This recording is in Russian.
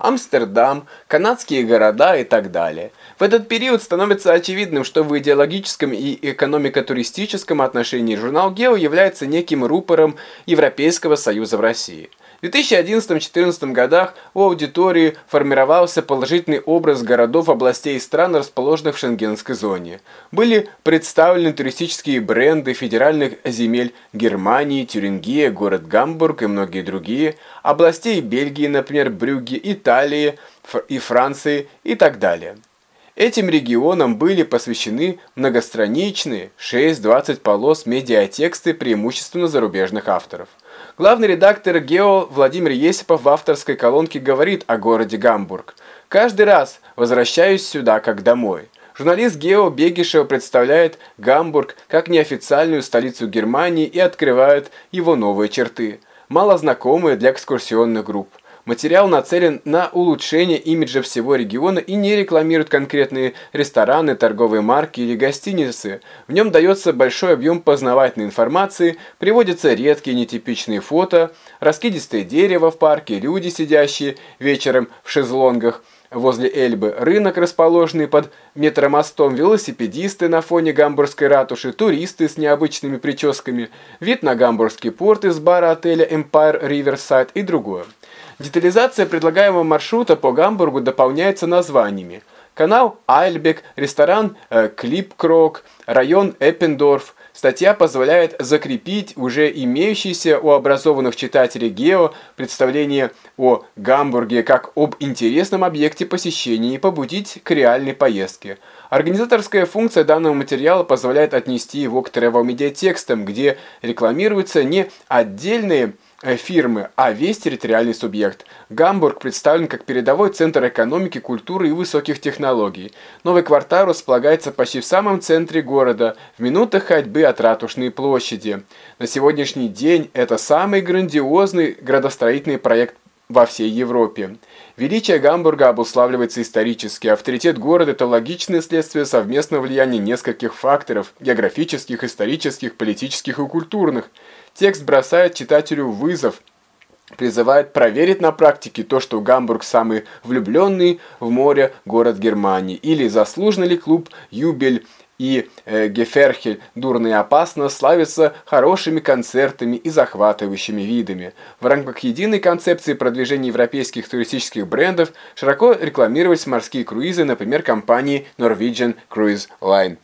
Амстердам, канадские города и так далее. В этот период становится очевидным, что в идеологическом и экономико-туристическом отношении журнал «Гео» является неким рупором Европейского Союза в России. В 2011-2014 годах у аудитории формировался положительный образ городов, областей и стран, расположенных в шенгенской зоне. Были представлены туристические бренды федеральных земель Германии, Тюрингия, город Гамбург и многие другие, областей Бельгии, например, Брюгге, Италии и Франции и так далее. Этим регионам были посвящены многостраничные 6-20 полос медиатексты преимущественно зарубежных авторов. Главный редактор Гео Владимир Есипов в авторской колонке говорит о городе Гамбург. «Каждый раз возвращаюсь сюда, как домой». Журналист Гео Бегишев представляет Гамбург как неофициальную столицу Германии и открывает его новые черты, мало знакомые для экскурсионных групп. Материал нацелен на улучшение имиджа всего региона и не рекламирует конкретные рестораны, торговые марки или гостиницы. В нем дается большой объем познавательной информации, приводятся редкие нетипичные фото, раскидистое дерево в парке, люди, сидящие вечером в шезлонгах, возле Эльбы, рынок, расположенный под метромостом, велосипедисты на фоне гамбургской ратуши, туристы с необычными прическами, вид на гамбургский порт из бара отеля Empire Riverside и другое. Детализация предлагаемого маршрута по Гамбургу дополняется названиями. Канал Альбек, ресторан э, Клипкрок, район Эппендорф. Статья позволяет закрепить уже имеющиеся у образованных читателей Гео представление о Гамбурге как об интересном объекте посещения и побудить к реальной поездке. Организаторская функция данного материала позволяет отнести его к travel-медиатекстам, где рекламируются не отдельные фирмы, а весь территориальный субъект. Гамбург представлен как передовой центр экономики, культуры и высоких технологий. Новый квартал располагается почти в самом центре города, в минутах ходьбы от Ратушной площади. На сегодняшний день это самый грандиозный градостроительный проект во всей Европе. Величие Гамбурга обуславливается исторически. Авторитет города – это логичное следствие совместного влияния нескольких факторов – географических, исторических, политических и культурных – Текст бросает читателю вызов, призывает проверить на практике то, что Гамбург самый влюбленный в море город Германии, или заслуженно ли клуб Юбель и э, Геферхель дурно и опасно славится хорошими концертами и захватывающими видами. В рамках единой концепции продвижения европейских туристических брендов широко рекламировались морские круизы, например, компании Norwegian Cruise Line.